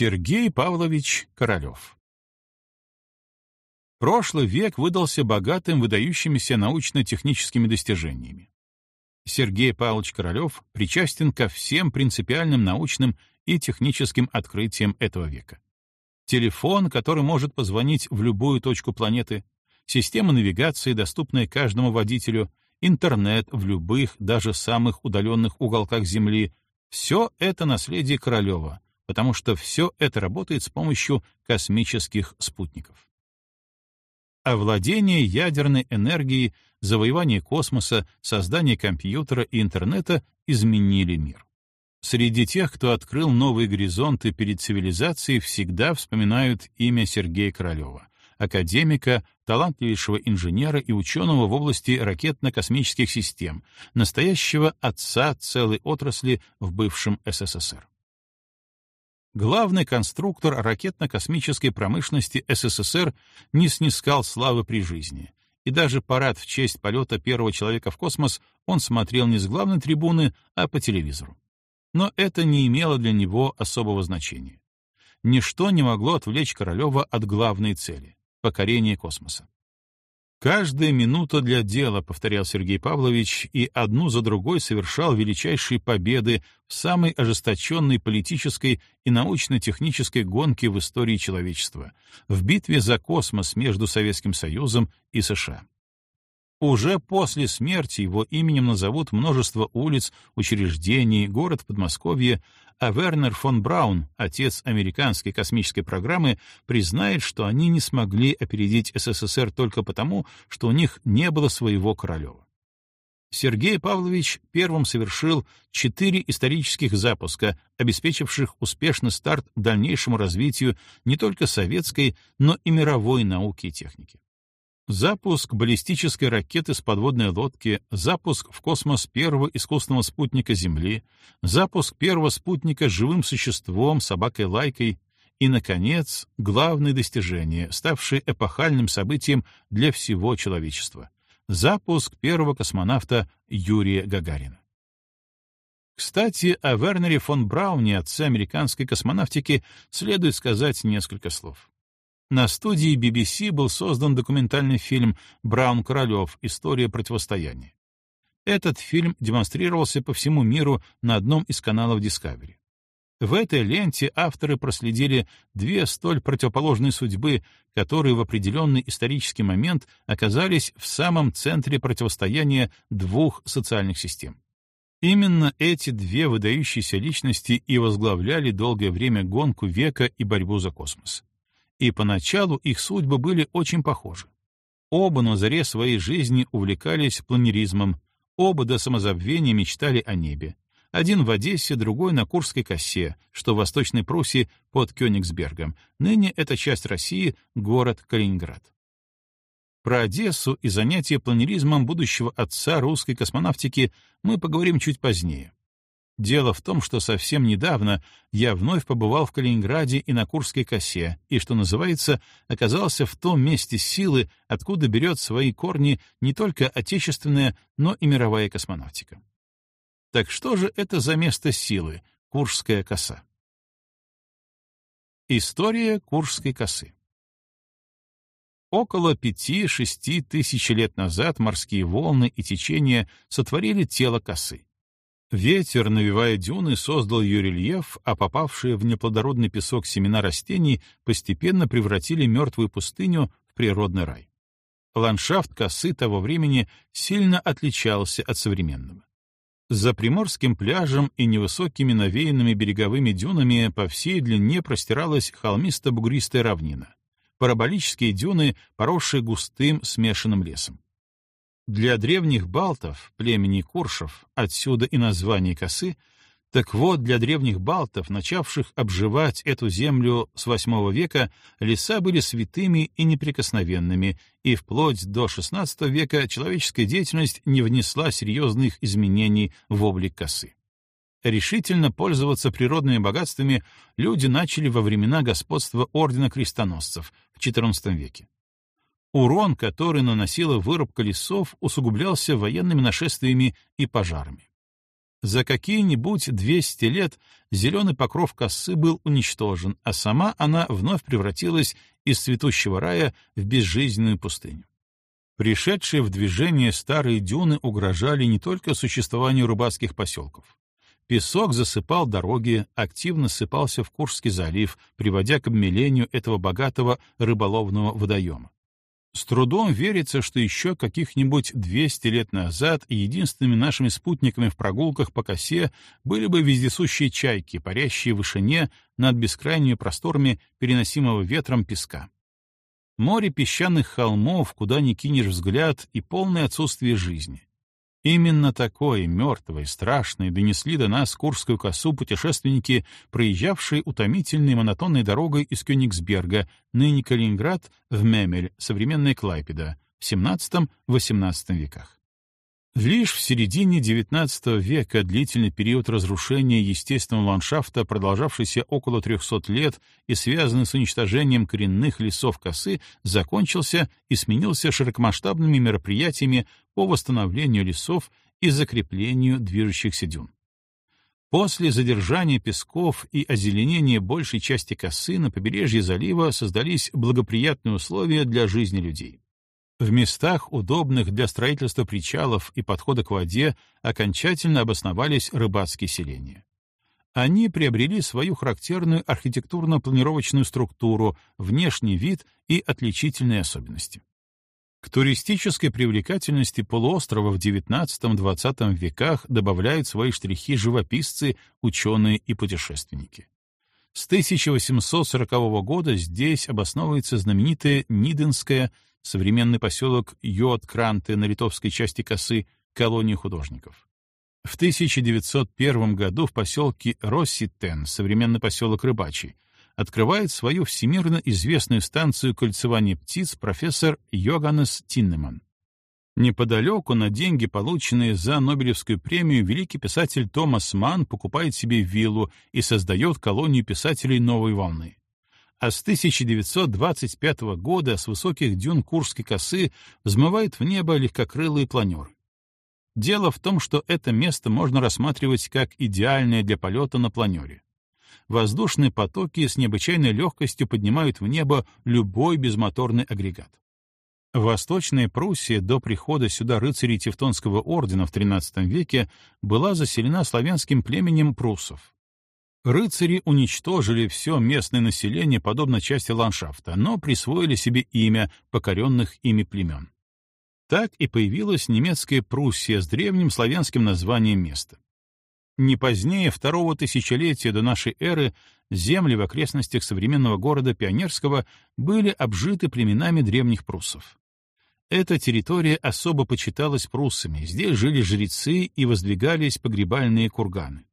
Сергей Павлович Королев Прошлый век выдался богатым выдающимися научно-техническими достижениями. Сергей Павлович Королев причастен ко всем принципиальным научным и техническим открытиям этого века. Телефон, который может позвонить в любую точку планеты, система навигации, доступная каждому водителю, интернет в любых, даже самых удаленных уголках Земли — все это наследие Королева, потому что все это работает с помощью космических спутников. Овладение ядерной энергией, завоевание космоса, создание компьютера и интернета изменили мир. Среди тех, кто открыл новые горизонты перед цивилизацией, всегда вспоминают имя Сергея Королева, академика, талантливейшего инженера и ученого в области ракетно-космических систем, настоящего отца целой отрасли в бывшем СССР главный конструктор ракетно-космической промышленности СССР не снискал славы при жизни, и даже парад в честь полета первого человека в космос он смотрел не с главной трибуны, а по телевизору. Но это не имело для него особого значения. Ничто не могло отвлечь Королева от главной цели — покорения космоса. «Каждая минута для дела», — повторял Сергей Павлович, и одну за другой совершал величайшие победы в самой ожесточенной политической и научно-технической гонке в истории человечества, в битве за космос между Советским Союзом и США. Уже после смерти его именем назовут множество улиц, учреждений, город в Подмосковье, а Вернер фон Браун, отец американской космической программы, признает, что они не смогли опередить СССР только потому, что у них не было своего Королева. Сергей Павлович первым совершил четыре исторических запуска, обеспечивших успешный старт дальнейшему развитию не только советской, но и мировой науки и техники. Запуск баллистической ракеты с подводной лодки, запуск в космос первого искусственного спутника Земли, запуск первого спутника живым существом, собакой-лайкой и, наконец, главное достижение, ставшее эпохальным событием для всего человечества — запуск первого космонавта Юрия Гагарина. Кстати, о Вернере фон Брауне, отце американской космонавтики, следует сказать несколько слов. На студии BBC был создан документальный фильм «Браун Королев. История противостояния». Этот фильм демонстрировался по всему миру на одном из каналов Discovery. В этой ленте авторы проследили две столь противоположные судьбы, которые в определенный исторический момент оказались в самом центре противостояния двух социальных систем. Именно эти две выдающиеся личности и возглавляли долгое время гонку века и борьбу за космос и поначалу их судьбы были очень похожи. Оба на заре своей жизни увлекались планеризмом, оба до самозабвения мечтали о небе. Один в Одессе, другой на Курской косе, что в Восточной Пруссии под Кёнигсбергом. Ныне это часть России, город Калининград. Про Одессу и занятия планеризмом будущего отца русской космонавтики мы поговорим чуть позднее. Дело в том, что совсем недавно я вновь побывал в Калининграде и на Курской косе, и, что называется, оказался в том месте силы, откуда берет свои корни не только отечественная, но и мировая космонавтика. Так что же это за место силы, Куршская коса? История Куршской косы. Около пяти-шести тысяч лет назад морские волны и течения сотворили тело косы. Ветер, навевая дюны, создал ее рельеф, а попавшие в неплодородный песок семена растений постепенно превратили мертвую пустыню в природный рай. Ландшафт косы того времени сильно отличался от современного. За приморским пляжем и невысокими навеянными береговыми дюнами по всей длине простиралась холмисто-бугристая равнина, параболические дюны, поросшие густым смешанным лесом. Для древних балтов, племени Куршев, отсюда и название косы, так вот, для древних балтов, начавших обживать эту землю с VIII века, леса были святыми и неприкосновенными, и вплоть до XVI века человеческая деятельность не внесла серьезных изменений в облик косы. Решительно пользоваться природными богатствами люди начали во времена господства Ордена Крестоносцев в XIV веке. Урон, который наносила вырубка лесов, усугублялся военными нашествиями и пожарами. За какие-нибудь 200 лет зеленый покров косы был уничтожен, а сама она вновь превратилась из цветущего рая в безжизненную пустыню. Пришедшие в движение старые дюны угрожали не только существованию рыбацких поселков. Песок засыпал дороги, активно сыпался в Куршский залив, приводя к обмелению этого богатого рыболовного водоема. С трудом верится, что еще каких-нибудь 200 лет назад единственными нашими спутниками в прогулках по косе были бы вездесущие чайки, парящие в вышине над бескрайними просторами переносимого ветром песка. Море песчаных холмов, куда ни кинешь взгляд, и полное отсутствие жизни. Именно такое, мертвое, страшное, донесли до нас Курскую косу путешественники, проезжавшие утомительной монотонной дорогой из Кёнигсберга, ныне Калининград, в Мемель, современная Клайпеда, в XVII-XVIII веках. Лишь в середине XIX века длительный период разрушения естественного ландшафта, продолжавшийся около 300 лет и связанный с уничтожением коренных лесов косы, закончился и сменился широкомасштабными мероприятиями по восстановлению лесов и закреплению движущихся дюн. После задержания песков и озеленения большей части косы на побережье залива создались благоприятные условия для жизни людей. В местах, удобных для строительства причалов и подхода к воде, окончательно обосновались рыбацкие селения. Они приобрели свою характерную архитектурно-планировочную структуру, внешний вид и отличительные особенности. К туристической привлекательности полуострова в XIX-XX веках добавляют свои штрихи живописцы, ученые и путешественники. С 1840 года здесь обосновывается знаменитая Ниденская современный поселок Йод-Кранты на литовской части косы, колония художников. В 1901 году в поселке Росситен, современный поселок Рыбачий, открывает свою всемирно известную станцию кольцевания птиц профессор Йоганнес Тиннеман. Неподалеку на деньги, полученные за Нобелевскую премию, великий писатель Томас Манн покупает себе виллу и создает колонию писателей новой волны а с 1925 года с высоких дюн Курской косы взмывает в небо легкокрылые планеры. Дело в том, что это место можно рассматривать как идеальное для полета на планере. Воздушные потоки с необычайной легкостью поднимают в небо любой безмоторный агрегат. Восточная Пруссия до прихода сюда рыцарей Тевтонского ордена в XIII веке была заселена славянским племенем пруссов. Рыцари уничтожили все местное население, подобно части ландшафта, но присвоили себе имя покоренных ими племен. Так и появилась немецкая Пруссия с древним славянским названием места. Не позднее второго тысячелетия до нашей эры земли в окрестностях современного города Пионерского были обжиты племенами древних пруссов. Эта территория особо почиталась пруссами, здесь жили жрецы и воздвигались погребальные курганы.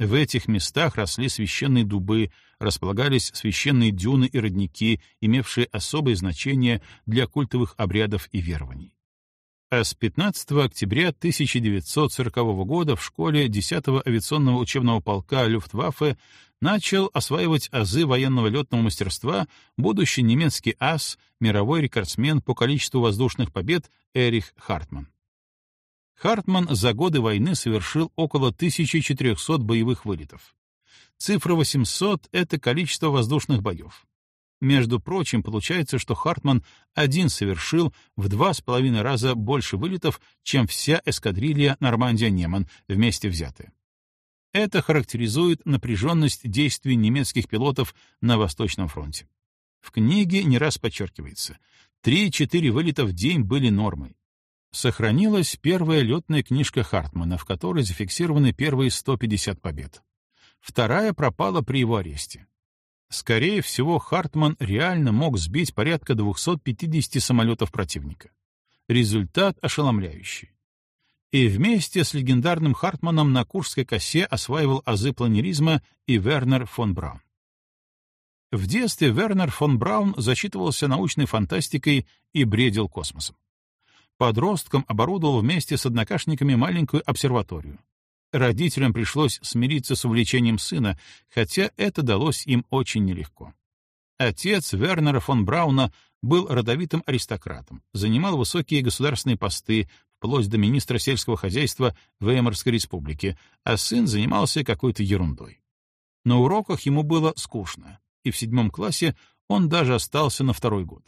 В этих местах росли священные дубы, располагались священные дюны и родники, имевшие особое значение для культовых обрядов и верований. А с 15 октября 1940 года в школе 10-го авиационного учебного полка Люфтваффе начал осваивать азы военного летного мастерства будущий немецкий ас, мировой рекордсмен по количеству воздушных побед Эрих Хартман. Хартман за годы войны совершил около 1400 боевых вылетов. Цифра 800 — это количество воздушных боев. Между прочим, получается, что Хартман один совершил в два с половиной раза больше вылетов, чем вся эскадрилья Нормандия-Неман вместе взятая. Это характеризует напряженность действий немецких пилотов на Восточном фронте. В книге не раз подчеркивается, 3-4 вылета в день были нормой. Сохранилась первая летная книжка Хартмана, в которой зафиксированы первые 150 побед. Вторая пропала при его аресте. Скорее всего, Хартман реально мог сбить порядка 250 самолетов противника. Результат ошеломляющий. И вместе с легендарным Хартманом на Курской косе осваивал азы планеризма и Вернер фон Браун. В детстве Вернер фон Браун зачитывался научной фантастикой и бредил космосом. Подростком оборудовал вместе с однокашниками маленькую обсерваторию. Родителям пришлось смириться с увлечением сына, хотя это далось им очень нелегко. Отец Вернера фон Брауна был родовитым аристократом, занимал высокие государственные посты, вплоть до министра сельского хозяйства Веймарской республики, а сын занимался какой-то ерундой. На уроках ему было скучно, и в седьмом классе он даже остался на второй год.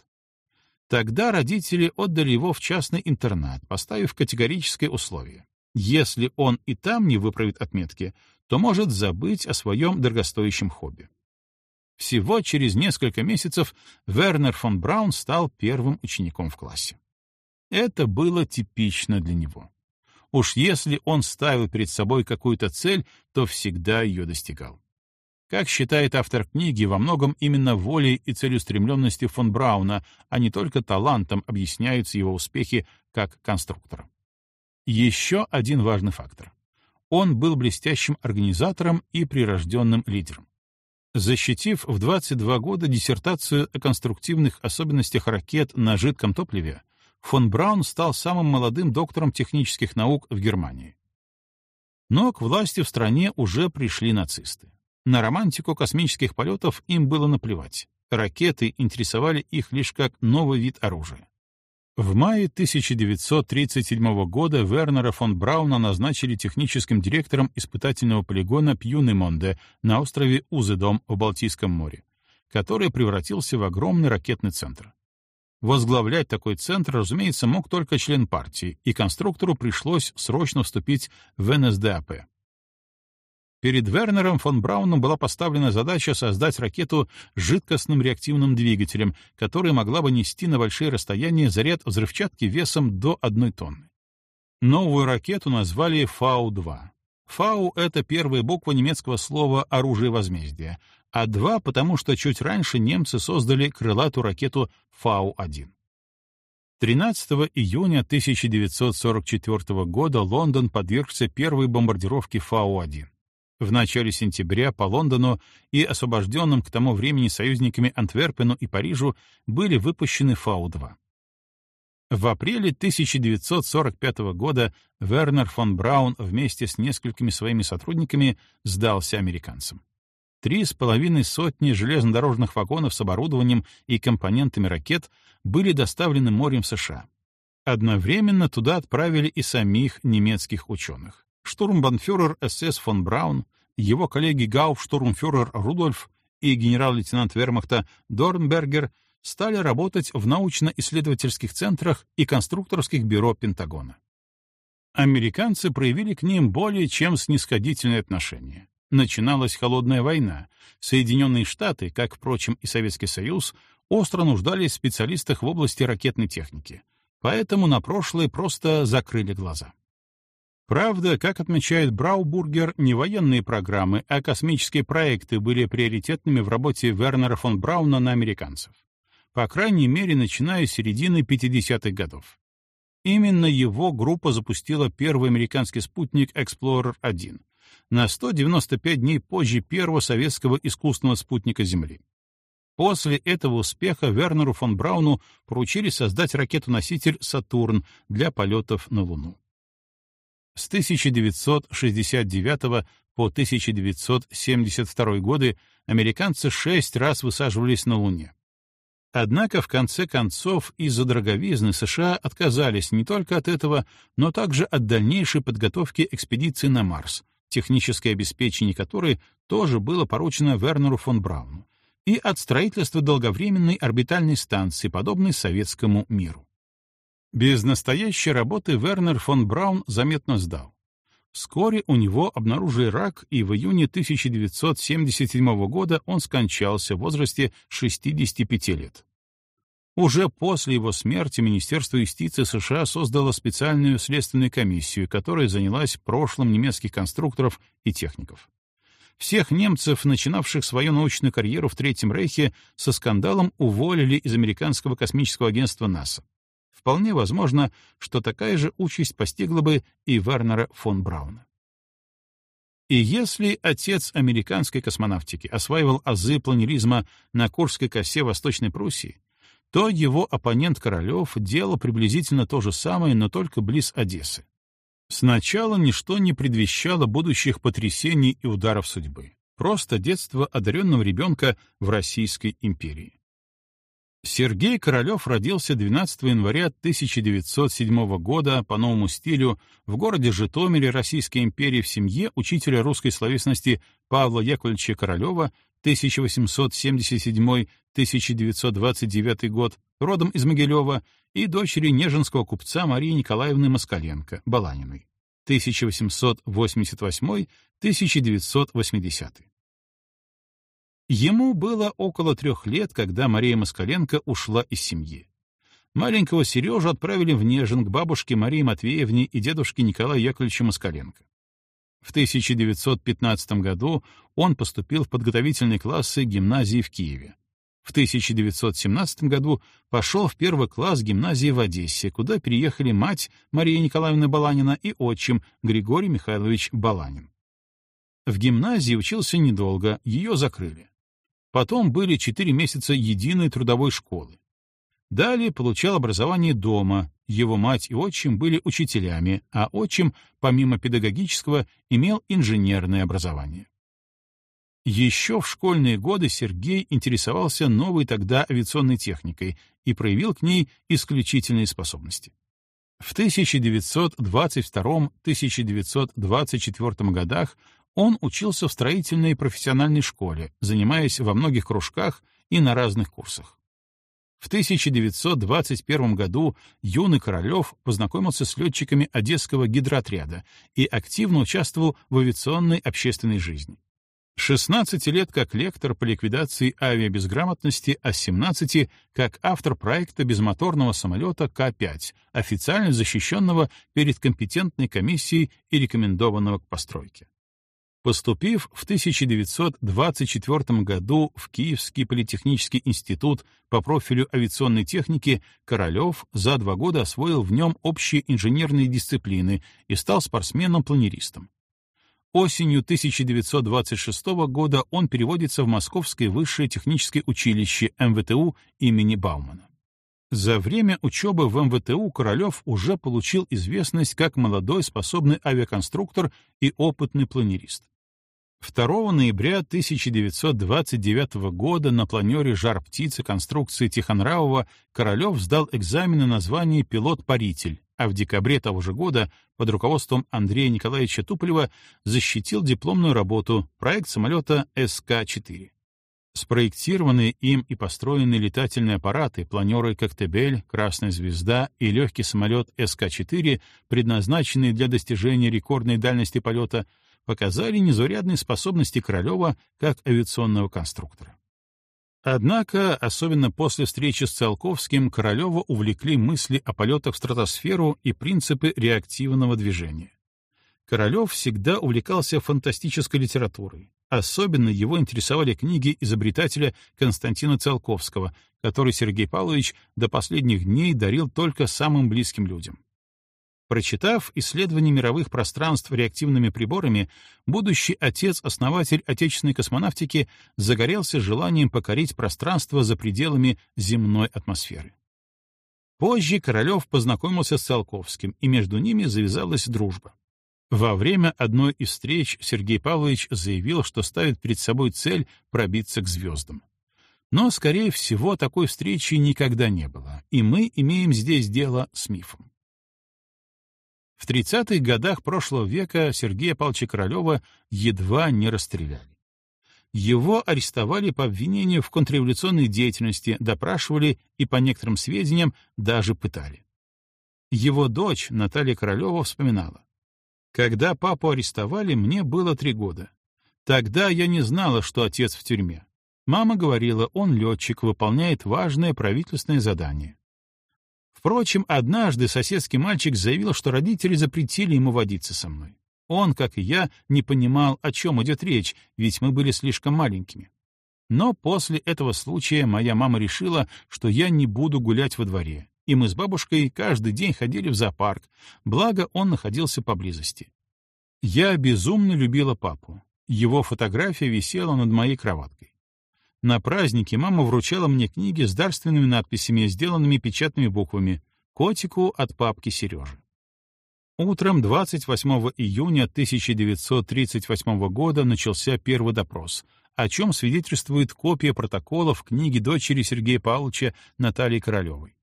Тогда родители отдали его в частный интернат, поставив категорическое условие. Если он и там не выправит отметки, то может забыть о своем дорогостоящем хобби. Всего через несколько месяцев Вернер фон Браун стал первым учеником в классе. Это было типично для него. Уж если он ставил перед собой какую-то цель, то всегда ее достигал. Как считает автор книги, во многом именно волей и целеустремленностью фон Брауна, а не только талантом объясняются его успехи как конструктора. Еще один важный фактор. Он был блестящим организатором и прирожденным лидером. Защитив в 22 года диссертацию о конструктивных особенностях ракет на жидком топливе, фон Браун стал самым молодым доктором технических наук в Германии. Но к власти в стране уже пришли нацисты. На романтику космических полетов им было наплевать. Ракеты интересовали их лишь как новый вид оружия. В мае 1937 года Вернера фон Брауна назначили техническим директором испытательного полигона Пьюнемонде на острове Узедом в Балтийском море, который превратился в огромный ракетный центр. Возглавлять такой центр, разумеется, мог только член партии, и конструктору пришлось срочно вступить в НСДАП. Перед Вернером фон Брауном была поставлена задача создать ракету с жидкостным реактивным двигателем, которая могла бы нести на большие расстояния заряд взрывчатки весом до одной тонны. Новую ракету назвали Фау-2. Фау — это первая буква немецкого слова «оружие возмездия», а 2 потому что чуть раньше немцы создали крылатую ракету Фау-1. 13 июня 1944 года Лондон подвергся первой бомбардировке Фау-1 в начале сентября по Лондону и освобожденным к тому времени союзниками Антверпену и Парижу были выпущены Фау-2. В апреле 1945 года Вернер фон Браун вместе с несколькими своими сотрудниками сдался американцам. Три с половиной сотни железнодорожных вагонов с оборудованием и компонентами ракет были доставлены морем в США. Одновременно туда отправили и самих немецких ученых штурмбанфюрер СС фон Браун, его коллеги гауптштурмфюрер Рудольф и генерал-лейтенант вермахта Дорнбергер стали работать в научно-исследовательских центрах и конструкторских бюро Пентагона. Американцы проявили к ним более чем снисходительное отношение. Начиналась холодная война. Соединенные Штаты, как, впрочем, и Советский Союз, остро нуждались в специалистах в области ракетной техники. Поэтому на прошлое просто закрыли глаза. Правда, как отмечает Браубургер, не военные программы, а космические проекты были приоритетными в работе Вернера фон Брауна на американцев. По крайней мере, начиная с середины 50-х годов. Именно его группа запустила первый американский спутник Explorer-1 на 195 дней позже первого советского искусственного спутника Земли. После этого успеха Вернеру фон Брауну поручили создать ракету-носитель «Сатурн» для полетов на Луну. С 1969 по 1972 годы американцы шесть раз высаживались на Луне. Однако в конце концов из-за дороговизны США отказались не только от этого, но также от дальнейшей подготовки экспедиции на Марс, техническое обеспечение которой тоже было поручено Вернеру фон Брауну, и от строительства долговременной орбитальной станции, подобной советскому миру. Без настоящей работы Вернер фон Браун заметно сдал. Вскоре у него обнаружили рак, и в июне 1977 года он скончался в возрасте 65 лет. Уже после его смерти Министерство юстиции США создало специальную следственную комиссию, которая занялась прошлым немецких конструкторов и техников. Всех немцев, начинавших свою научную карьеру в Третьем Рейхе, со скандалом уволили из американского космического агентства НАСА. Вполне возможно, что такая же участь постигла бы и Вернера фон Брауна. И если отец американской космонавтики осваивал азы планеризма на Курской косе Восточной Пруссии, то его оппонент Королев делал приблизительно то же самое, но только близ Одессы. Сначала ничто не предвещало будущих потрясений и ударов судьбы. Просто детство одаренного ребенка в Российской империи. Сергей Королев родился 12 января 1907 года по новому стилю в городе Житомире Российской империи в семье учителя русской словесности Павла Яковлевича Королева 1877-1929 год, родом из Могилева, и дочери неженского купца Марии Николаевны Москаленко, Баланиной, 1888-1980. Ему было около трех лет, когда Мария Москаленко ушла из семьи. Маленького Сережу отправили в Нежин к бабушке Марии Матвеевне и дедушке Николаю Яковлевичу Москаленко. В 1915 году он поступил в подготовительные классы гимназии в Киеве. В 1917 году пошел в первый класс гимназии в Одессе, куда переехали мать Мария Николаевна Баланина и отчим Григорий Михайлович Баланин. В гимназии учился недолго, ее закрыли. Потом были четыре месяца единой трудовой школы. Далее получал образование дома, его мать и отчим были учителями, а отчим, помимо педагогического, имел инженерное образование. Еще в школьные годы Сергей интересовался новой тогда авиационной техникой и проявил к ней исключительные способности. В 1922-1924 годах он учился в строительной профессиональной школе, занимаясь во многих кружках и на разных курсах. В 1921 году юный Королев познакомился с летчиками Одесского гидроотряда и активно участвовал в авиационной общественной жизни. 16 лет как лектор по ликвидации авиабезграмотности, а 17 как автор проекта безмоторного самолета К-5, официально защищенного перед компетентной комиссией и рекомендованного к постройке. Поступив в 1924 году в Киевский политехнический институт по профилю авиационной техники, Королев за два года освоил в нем общие инженерные дисциплины и стал спортсменом-планеристом. Осенью 1926 года он переводится в Московское высшее техническое училище МВТУ имени Баумана. За время учебы в МВТУ Королев уже получил известность как молодой способный авиаконструктор и опытный планерист. 2 ноября 1929 года на планере «Жар-птицы» конструкции Тихонравова Королев сдал экзамены на звание пилот-паритель, а в декабре того же года под руководством Андрея Николаевича Туполева защитил дипломную работу проект самолета СК-4. Спроектированные им и построенные летательные аппараты, планеры «Коктебель», «Красная звезда» и легкий самолет СК-4, предназначенные для достижения рекордной дальности полета, показали незаурядные способности Королева как авиационного конструктора. Однако, особенно после встречи с Циолковским, Королева увлекли мысли о полетах в стратосферу и принципы реактивного движения. Королев всегда увлекался фантастической литературой. Особенно его интересовали книги изобретателя Константина Циолковского, который Сергей Павлович до последних дней дарил только самым близким людям. Прочитав исследования мировых пространств реактивными приборами, будущий отец-основатель отечественной космонавтики загорелся желанием покорить пространство за пределами земной атмосферы. Позже Королев познакомился с Циолковским, и между ними завязалась дружба. Во время одной из встреч Сергей Павлович заявил, что ставит перед собой цель пробиться к звездам. Но, скорее всего, такой встречи никогда не было, и мы имеем здесь дело с мифом. В 30-х годах прошлого века Сергея Павловича Королева едва не расстреляли. Его арестовали по обвинению в контрреволюционной деятельности, допрашивали и, по некоторым сведениям, даже пытали. Его дочь, Наталья Королева, вспоминала. «Когда папу арестовали, мне было три года. Тогда я не знала, что отец в тюрьме. Мама говорила, он летчик, выполняет важное правительственное задание. Впрочем, однажды соседский мальчик заявил, что родители запретили ему водиться со мной. Он, как и я, не понимал, о чем идет речь, ведь мы были слишком маленькими. Но после этого случая моя мама решила, что я не буду гулять во дворе, и мы с бабушкой каждый день ходили в зоопарк, благо он находился поблизости. Я безумно любила папу. Его фотография висела над моей кроваткой. На празднике мама вручала мне книги с дарственными надписями, сделанными печатными буквами «Котику от папки Сережи». Утром 28 июня 1938 года начался первый допрос, о чем свидетельствует копия протоколов книги дочери Сергея Павловича Натальи Королевой.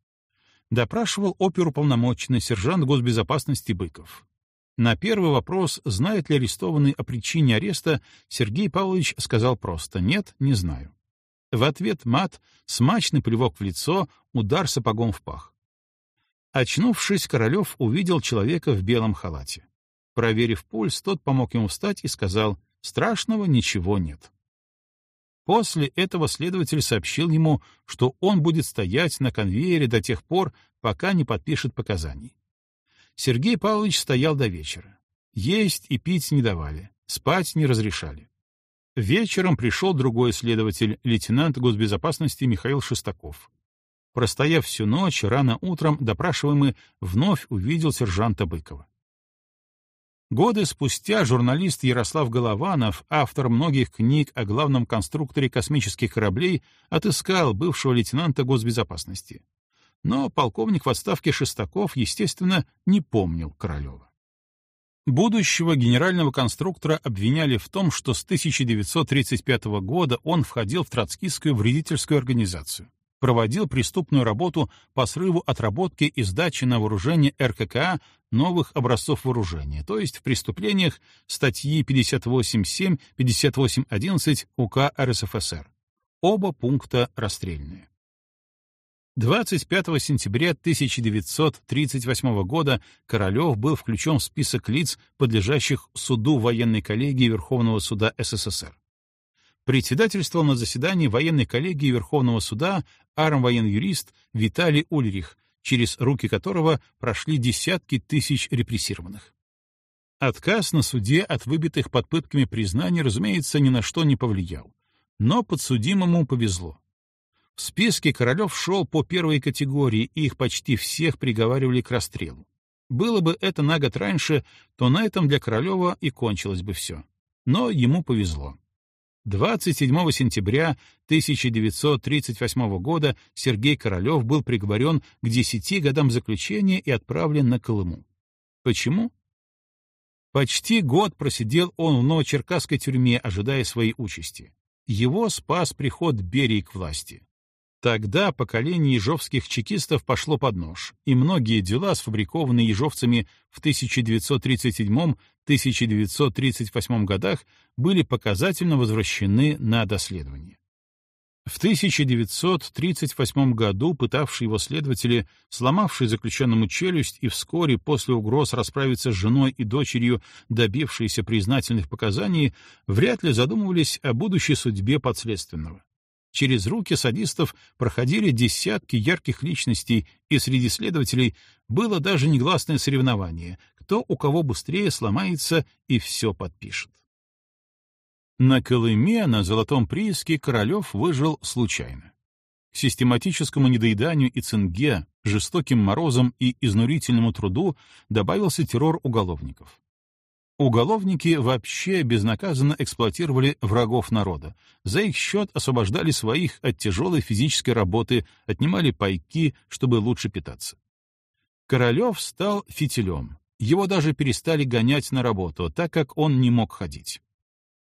Допрашивал оперуполномоченный сержант госбезопасности Быков. На первый вопрос, знает ли арестованный о причине ареста, Сергей Павлович сказал просто «нет, не знаю». В ответ мат, смачный плевок в лицо, удар сапогом в пах. Очнувшись, Королев увидел человека в белом халате. Проверив пульс, тот помог ему встать и сказал «страшного ничего нет». После этого следователь сообщил ему, что он будет стоять на конвейере до тех пор, пока не подпишет показаний. Сергей Павлович стоял до вечера. Есть и пить не давали, спать не разрешали. Вечером пришел другой следователь, лейтенант госбезопасности Михаил Шестаков. Простояв всю ночь, рано утром допрашиваемый вновь увидел сержанта Быкова. Годы спустя журналист Ярослав Голованов, автор многих книг о главном конструкторе космических кораблей, отыскал бывшего лейтенанта госбезопасности. Но полковник в отставке Шестаков, естественно, не помнил Королева. Будущего генерального конструктора обвиняли в том, что с 1935 года он входил в троцкистскую вредительскую организацию проводил преступную работу по срыву отработки и сдачи на вооружение РККА новых образцов вооружения, то есть в преступлениях статьи 58.7, 58.11 УК РСФСР. Оба пункта расстрельные. 25 сентября 1938 года Королев был включен в список лиц, подлежащих суду военной коллегии Верховного суда СССР председательствовал на заседании военной коллегии Верховного суда армвоен-юрист Виталий Ульрих, через руки которого прошли десятки тысяч репрессированных. Отказ на суде от выбитых под пытками признаний, разумеется, ни на что не повлиял. Но подсудимому повезло. В списке Королев шел по первой категории, и их почти всех приговаривали к расстрелу. Было бы это на год раньше, то на этом для Королева и кончилось бы все. Но ему повезло. 27 сентября 1938 года Сергей Королев был приговорен к 10 годам заключения и отправлен на Колыму. Почему? Почти год просидел он в новочеркасской тюрьме, ожидая своей участи. Его спас приход Берии к власти. Тогда поколение ежовских чекистов пошло под нож, и многие дела, сфабрикованные ежовцами в 1937-1938 годах, были показательно возвращены на доследование. В 1938 году пытавшие его следователи, сломавшие заключенному челюсть и вскоре после угроз расправиться с женой и дочерью, добившиеся признательных показаний, вряд ли задумывались о будущей судьбе подследственного. Через руки садистов проходили десятки ярких личностей, и среди следователей было даже негласное соревнование, кто у кого быстрее сломается и все подпишет. На Колыме, на Золотом прииске, Королев выжил случайно. К систематическому недоеданию и цинге, жестоким морозам и изнурительному труду добавился террор уголовников. Уголовники вообще безнаказанно эксплуатировали врагов народа, за их счет освобождали своих от тяжелой физической работы, отнимали пайки, чтобы лучше питаться. Королев стал фитилем. Его даже перестали гонять на работу, так как он не мог ходить.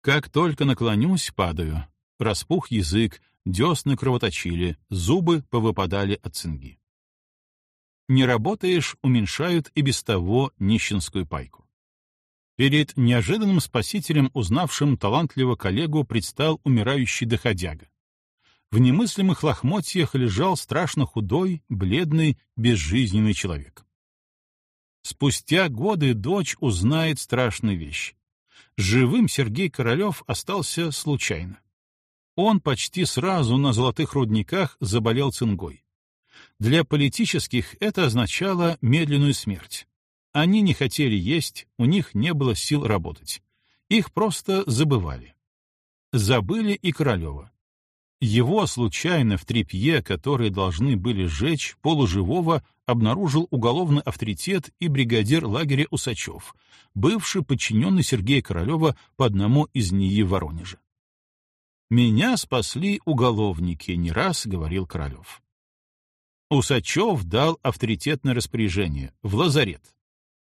Как только наклонюсь, падаю. Распух язык, десны кровоточили, зубы повыпадали от цинги. Не работаешь, уменьшают и без того нищенскую пайку. Перед неожиданным спасителем, узнавшим талантливого коллегу, предстал умирающий доходяга. В немыслимых лохмотьях лежал страшно худой, бледный, безжизненный человек. Спустя годы дочь узнает страшные вещи. Живым Сергей Королев остался случайно. Он почти сразу на золотых рудниках заболел цингой. Для политических это означало медленную смерть. Они не хотели есть, у них не было сил работать. Их просто забывали. Забыли и Королева. Его случайно в трепье, которые должны были сжечь, полуживого, обнаружил уголовный авторитет и бригадир лагеря Усачев, бывший подчиненный Сергея Королева по одному из НИИ Воронежа. «Меня спасли уголовники», — не раз говорил Королев. Усачев дал авторитетное распоряжение — в лазарет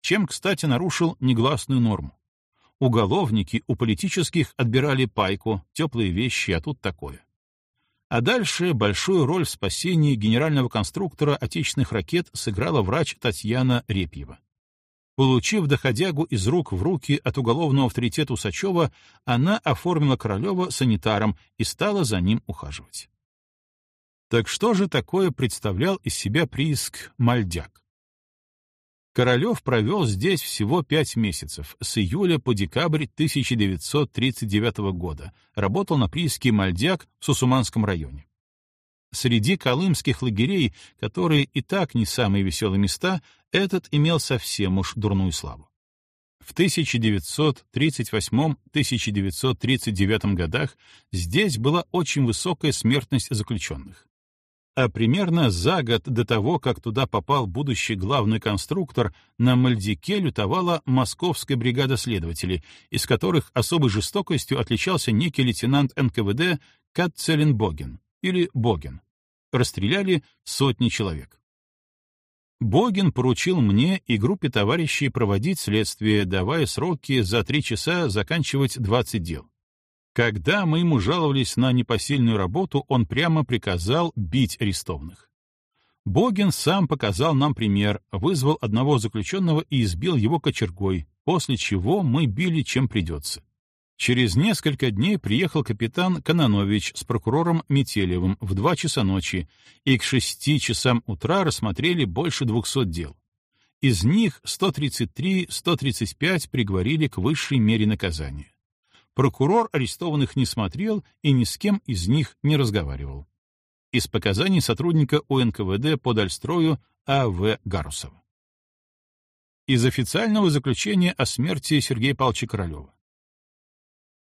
чем, кстати, нарушил негласную норму. Уголовники у политических отбирали пайку, теплые вещи, а тут такое. А дальше большую роль в спасении генерального конструктора отечественных ракет сыграла врач Татьяна Репьева. Получив доходягу из рук в руки от уголовного авторитета Усачева, она оформила Королева санитаром и стала за ним ухаживать. Так что же такое представлял из себя прииск «Мальдяк»? Королев провел здесь всего пять месяцев, с июля по декабрь 1939 года, работал на прииске Мальдяк в Сусуманском районе. Среди колымских лагерей, которые и так не самые веселые места, этот имел совсем уж дурную славу. В 1938-1939 годах здесь была очень высокая смертность заключенных а примерно за год до того, как туда попал будущий главный конструктор, на Мальдике лютовала московская бригада следователей, из которых особой жестокостью отличался некий лейтенант НКВД Катцеленбоген или Боген. Расстреляли сотни человек. Богин поручил мне и группе товарищей проводить следствие, давая сроки за три часа заканчивать 20 дел. Когда мы ему жаловались на непосильную работу, он прямо приказал бить арестованных. Богин сам показал нам пример, вызвал одного заключенного и избил его кочергой, после чего мы били чем придется. Через несколько дней приехал капитан Кононович с прокурором Метелевым в два часа ночи, и к шести часам утра рассмотрели больше двухсот дел. Из них 133-135 приговорили к высшей мере наказания. Прокурор арестованных не смотрел и ни с кем из них не разговаривал. Из показаний сотрудника УНКВД по Дальстрою А.В. Гарусова. Из официального заключения о смерти Сергея Павловича Королева.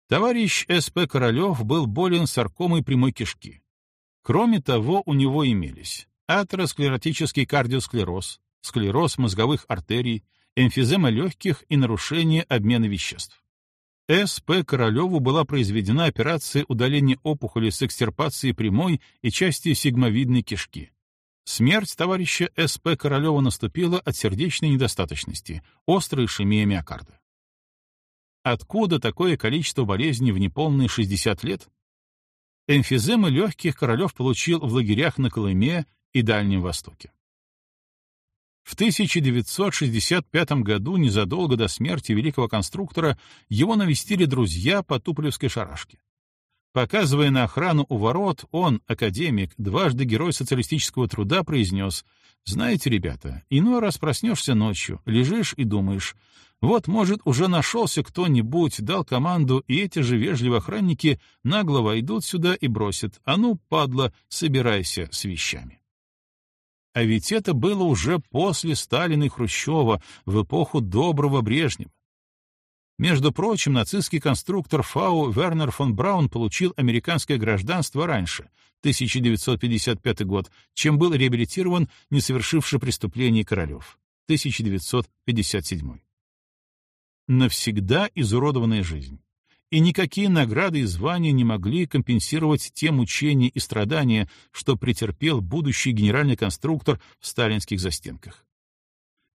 Товарищ С.П. Королев был болен саркомой прямой кишки. Кроме того, у него имелись атеросклеротический кардиосклероз, склероз мозговых артерий, эмфизема легких и нарушение обмена веществ. С.П. Королеву была произведена операция удаления опухоли с экстирпацией прямой и части сигмовидной кишки. Смерть товарища С.П. Королева наступила от сердечной недостаточности, острой ишемия миокарда. Откуда такое количество болезней в неполные 60 лет? Эмфиземы легких Королев получил в лагерях на Колыме и Дальнем Востоке. В 1965 году, незадолго до смерти великого конструктора, его навестили друзья по Туполевской шарашке. Показывая на охрану у ворот, он, академик, дважды герой социалистического труда, произнес, «Знаете, ребята, иной раз проснешься ночью, лежишь и думаешь, вот, может, уже нашелся кто-нибудь, дал команду, и эти же вежливые охранники нагло войдут сюда и бросят, а ну, падла, собирайся с вещами». А ведь это было уже после Сталина и Хрущева, в эпоху доброго Брежнева. Между прочим, нацистский конструктор ФАУ Вернер фон Браун получил американское гражданство раньше, 1955 год, чем был реабилитирован не совершивший преступление Королев, 1957. Навсегда изуродованная жизнь и никакие награды и звания не могли компенсировать те мучения и страдания, что претерпел будущий генеральный конструктор в сталинских застенках.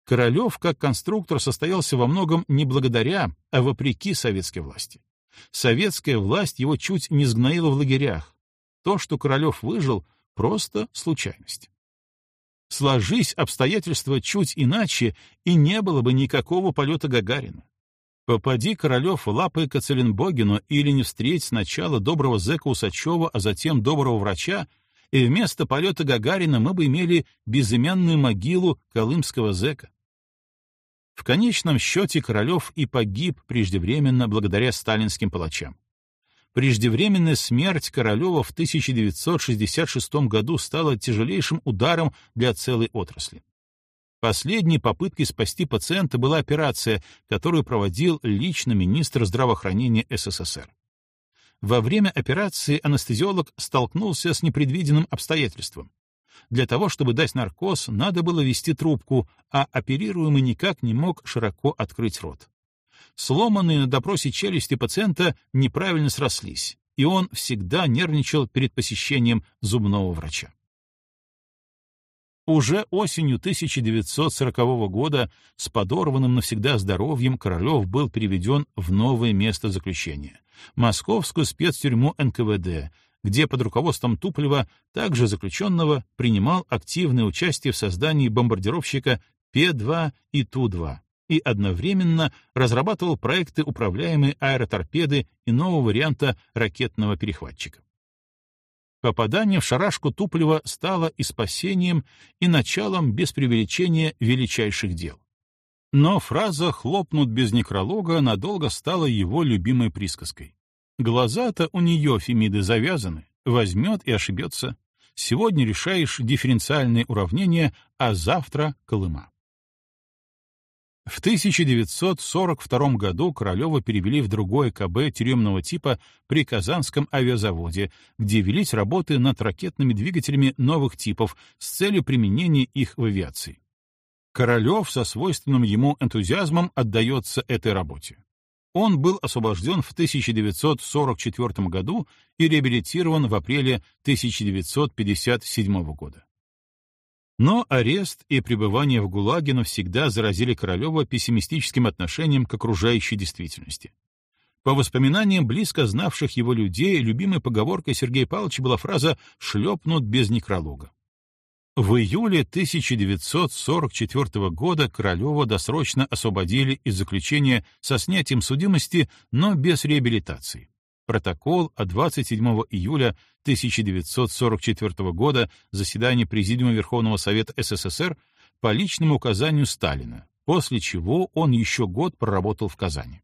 Королев как конструктор состоялся во многом не благодаря, а вопреки советской власти. Советская власть его чуть не сгноила в лагерях. То, что Королев выжил, просто случайность. Сложись обстоятельства чуть иначе, и не было бы никакого полета Гагарина. Попади Королев лапой к Ацеленбогену или не встреть сначала доброго зэка Усачева, а затем доброго врача, и вместо полета Гагарина мы бы имели безымянную могилу колымского зэка. В конечном счете Королев и погиб преждевременно благодаря сталинским палачам. Преждевременная смерть Королева в 1966 году стала тяжелейшим ударом для целой отрасли. Последней попыткой спасти пациента была операция, которую проводил лично министр здравоохранения СССР. Во время операции анестезиолог столкнулся с непредвиденным обстоятельством. Для того, чтобы дать наркоз, надо было вести трубку, а оперируемый никак не мог широко открыть рот. Сломанные на допросе челюсти пациента неправильно срослись, и он всегда нервничал перед посещением зубного врача. Уже осенью 1940 года с подорванным навсегда здоровьем Королев был переведен в новое место заключения — московскую спецтюрьму НКВД, где под руководством Туполева, также заключенного, принимал активное участие в создании бомбардировщика П-2 и Ту-2 и одновременно разрабатывал проекты управляемой аэроторпеды и нового варианта ракетного перехватчика. Попадание в шарашку Туполева стало и спасением, и началом без преувеличения величайших дел. Но фраза «хлопнут без некролога» надолго стала его любимой присказкой. Глаза-то у нее, Фемиды, завязаны, возьмет и ошибется. Сегодня решаешь дифференциальные уравнения, а завтра — Колыма. В 1942 году Королева перевели в другое КБ тюремного типа при Казанском авиазаводе, где велись работы над ракетными двигателями новых типов с целью применения их в авиации. Королев со свойственным ему энтузиазмом отдается этой работе. Он был освобожден в 1944 году и реабилитирован в апреле 1957 года. Но арест и пребывание в ГУЛАГе навсегда заразили Королева пессимистическим отношением к окружающей действительности. По воспоминаниям близко знавших его людей, любимой поговоркой Сергея Павловича была фраза «шлепнут без некролога». В июле 1944 года Королева досрочно освободили из заключения со снятием судимости, но без реабилитации. Протокол от 27 июля 1944 года заседания Президиума Верховного Совета СССР по личному указанию Сталина, после чего он еще год проработал в Казани.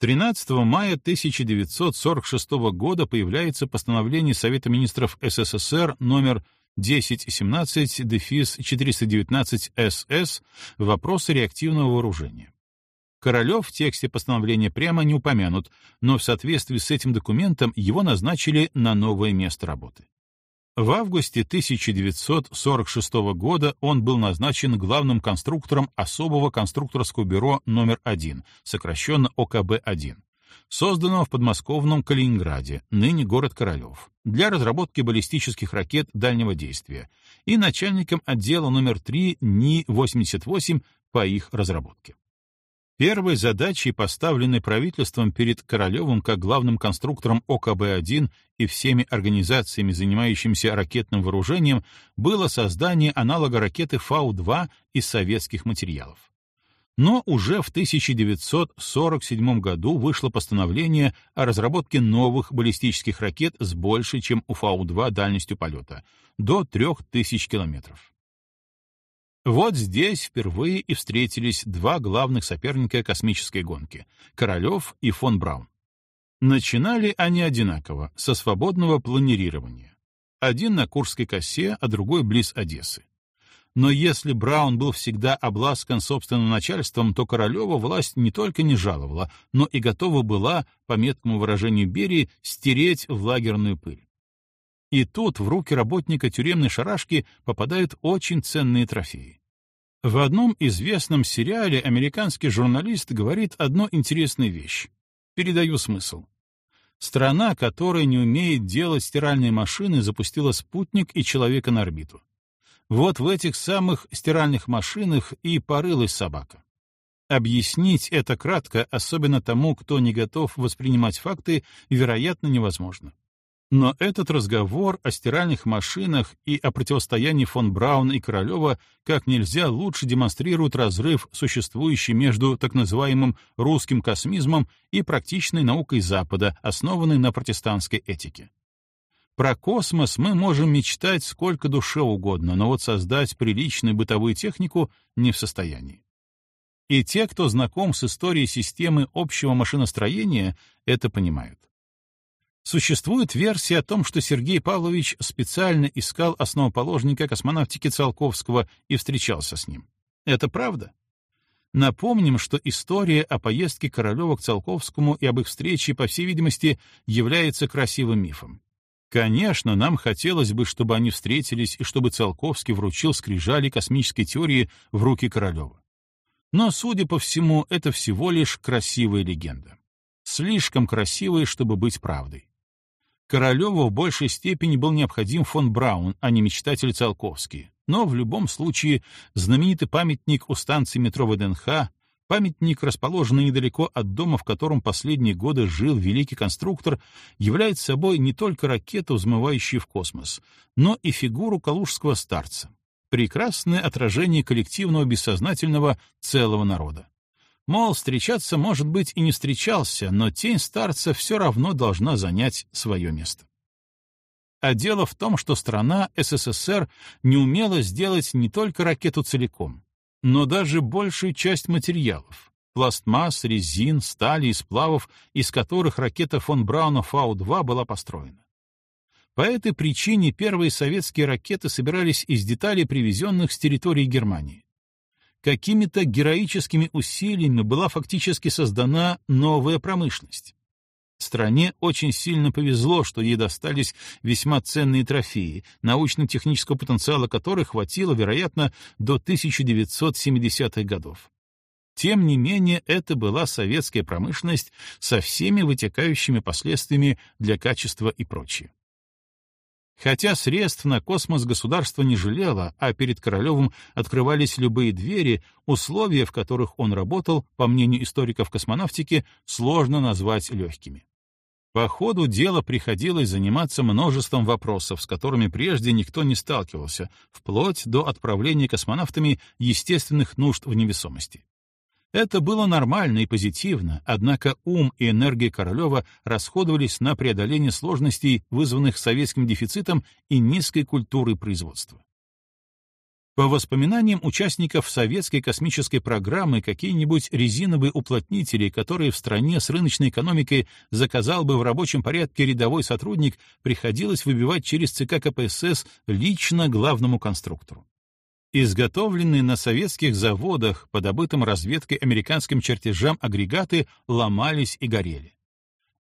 13 мая 1946 года появляется постановление Совета министров СССР номер 1017-419-СС «Вопросы реактивного вооружения». Королев в тексте постановления прямо не упомянут, но в соответствии с этим документом его назначили на новое место работы. В августе 1946 года он был назначен главным конструктором особого конструкторского бюро номер 1, сокращенно ОКБ-1, созданного в подмосковном Калининграде, ныне город Королев, для разработки баллистических ракет дальнего действия, и начальником отдела номер 3 НИ-88 по их разработке. Первой задачей, поставленной правительством перед Королевым как главным конструктором ОКБ-1 и всеми организациями, занимающимися ракетным вооружением, было создание аналога ракеты Фау-2 из советских материалов. Но уже в 1947 году вышло постановление о разработке новых баллистических ракет с большей, чем у Фау-2 дальностью полета, до 3000 километров. Вот здесь впервые и встретились два главных соперника космической гонки — Королев и фон Браун. Начинали они одинаково, со свободного планирования. Один на Курской косе, а другой близ Одессы. Но если Браун был всегда обласкан собственным начальством, то Королева власть не только не жаловала, но и готова была, по меткому выражению Берии, стереть в лагерную пыль. И тут в руки работника тюремной шарашки попадают очень ценные трофеи. В одном известном сериале американский журналист говорит одну интересную вещь. Передаю смысл. Страна, которая не умеет делать стиральные машины, запустила спутник и человека на орбиту. Вот в этих самых стиральных машинах и порылась собака. Объяснить это кратко, особенно тому, кто не готов воспринимать факты, вероятно, невозможно. Но этот разговор о стиральных машинах и о противостоянии фон Браун и Королева как нельзя лучше демонстрирует разрыв, существующий между так называемым русским космизмом и практичной наукой Запада, основанной на протестантской этике. Про космос мы можем мечтать сколько душе угодно, но вот создать приличную бытовую технику не в состоянии. И те, кто знаком с историей системы общего машиностроения, это понимают. Существует версия о том, что Сергей Павлович специально искал основоположника космонавтики Циолковского и встречался с ним. Это правда? Напомним, что история о поездке Королева к Циолковскому и об их встрече, по всей видимости, является красивым мифом. Конечно, нам хотелось бы, чтобы они встретились и чтобы Циолковский вручил скрижали космической теории в руки Королева. Но, судя по всему, это всего лишь красивая легенда. Слишком красивая, чтобы быть правдой. Королеву в большей степени был необходим фон Браун, а не мечтатель Циолковский. Но в любом случае знаменитый памятник у станции метро ВДНХ, памятник, расположенный недалеко от дома, в котором последние годы жил великий конструктор, является собой не только ракету, взмывающую в космос, но и фигуру калужского старца. Прекрасное отражение коллективного бессознательного целого народа. Мол, встречаться, может быть, и не встречался, но тень старца все равно должна занять свое место. А дело в том, что страна СССР не умела сделать не только ракету целиком, но даже большую часть материалов — пластмасс, резин, стали и сплавов, из которых ракета фон Брауна Фау-2 была построена. По этой причине первые советские ракеты собирались из деталей, привезенных с территории Германии какими-то героическими усилиями была фактически создана новая промышленность. Стране очень сильно повезло, что ей достались весьма ценные трофеи, научно-технического потенциала которых хватило, вероятно, до 1970-х годов. Тем не менее, это была советская промышленность со всеми вытекающими последствиями для качества и прочее. Хотя средств на космос государство не жалело, а перед Королевым открывались любые двери, условия, в которых он работал, по мнению историков космонавтики, сложно назвать легкими. По ходу дела приходилось заниматься множеством вопросов, с которыми прежде никто не сталкивался, вплоть до отправления космонавтами естественных нужд в невесомости. Это было нормально и позитивно, однако ум и энергия Королева расходовались на преодоление сложностей, вызванных советским дефицитом и низкой культурой производства. По воспоминаниям участников советской космической программы, какие-нибудь резиновые уплотнители, которые в стране с рыночной экономикой заказал бы в рабочем порядке рядовой сотрудник, приходилось выбивать через ЦК КПСС лично главному конструктору. Изготовленные на советских заводах по добытым разведкой американским чертежам агрегаты ломались и горели.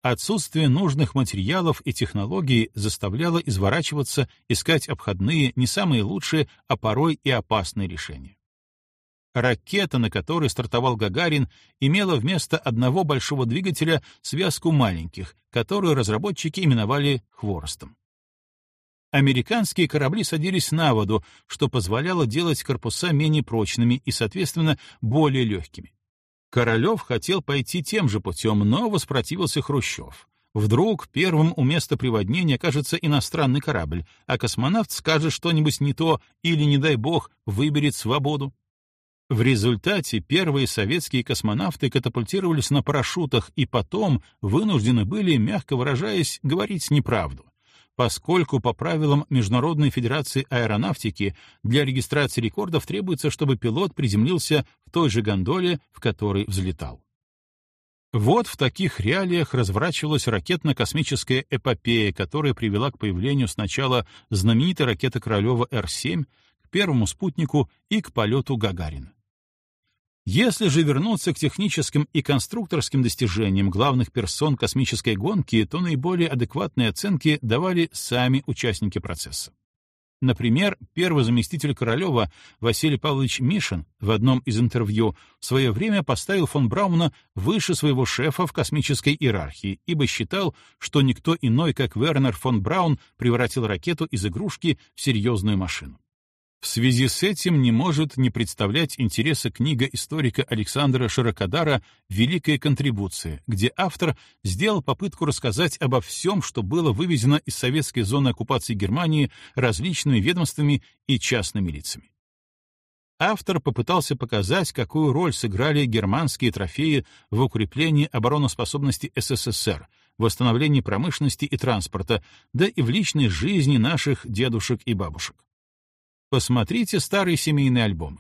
Отсутствие нужных материалов и технологий заставляло изворачиваться, искать обходные, не самые лучшие, а порой и опасные решения. Ракета, на которой стартовал Гагарин, имела вместо одного большого двигателя связку маленьких, которую разработчики именовали «хворостом» американские корабли садились на воду, что позволяло делать корпуса менее прочными и, соответственно, более легкими. Королев хотел пойти тем же путем, но воспротивился Хрущев. Вдруг первым у места приводнения окажется иностранный корабль, а космонавт скажет что-нибудь не то или, не дай бог, выберет свободу. В результате первые советские космонавты катапультировались на парашютах и потом вынуждены были, мягко выражаясь, говорить неправду поскольку по правилам Международной Федерации Аэронавтики для регистрации рекордов требуется, чтобы пилот приземлился в той же гондоле, в которой взлетал. Вот в таких реалиях разворачивалась ракетно-космическая эпопея, которая привела к появлению сначала знаменитой ракеты Королева Р-7, к первому спутнику и к полету Гагарина. Если же вернуться к техническим и конструкторским достижениям главных персон космической гонки, то наиболее адекватные оценки давали сами участники процесса. Например, первый заместитель Королева Василий Павлович Мишин в одном из интервью в свое время поставил фон Брауна выше своего шефа в космической иерархии, ибо считал, что никто иной, как Вернер фон Браун, превратил ракету из игрушки в серьезную машину. В связи с этим не может не представлять интереса книга историка Александра Широкодара «Великая контрибуция», где автор сделал попытку рассказать обо всем, что было вывезено из советской зоны оккупации Германии различными ведомствами и частными лицами. Автор попытался показать, какую роль сыграли германские трофеи в укреплении обороноспособности СССР, восстановлении промышленности и транспорта, да и в личной жизни наших дедушек и бабушек. Посмотрите старые семейные альбомы.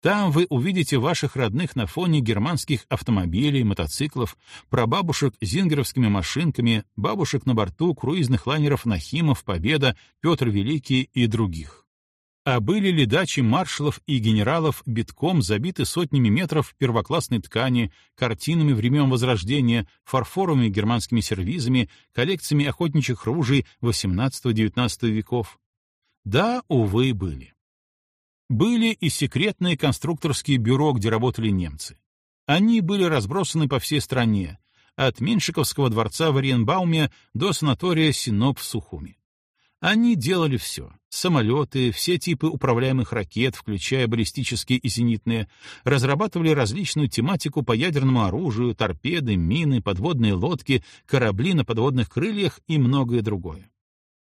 Там вы увидите ваших родных на фоне германских автомобилей, мотоциклов, прабабушек с зингеровскими машинками, бабушек на борту круизных лайнеров Нахимов, Победа, Петр Великий и других. А были ли дачи маршалов и генералов битком забиты сотнями метров первоклассной ткани, картинами времен Возрождения, фарфоровыми германскими сервизами, коллекциями охотничьих ружей XVIII-XIX веков? Да, увы, были. Были и секретные конструкторские бюро, где работали немцы. Они были разбросаны по всей стране, от Меншиковского дворца в Ориенбауме до санатория Синоп в Сухуми. Они делали все — самолеты, все типы управляемых ракет, включая баллистические и зенитные, разрабатывали различную тематику по ядерному оружию, торпеды, мины, подводные лодки, корабли на подводных крыльях и многое другое.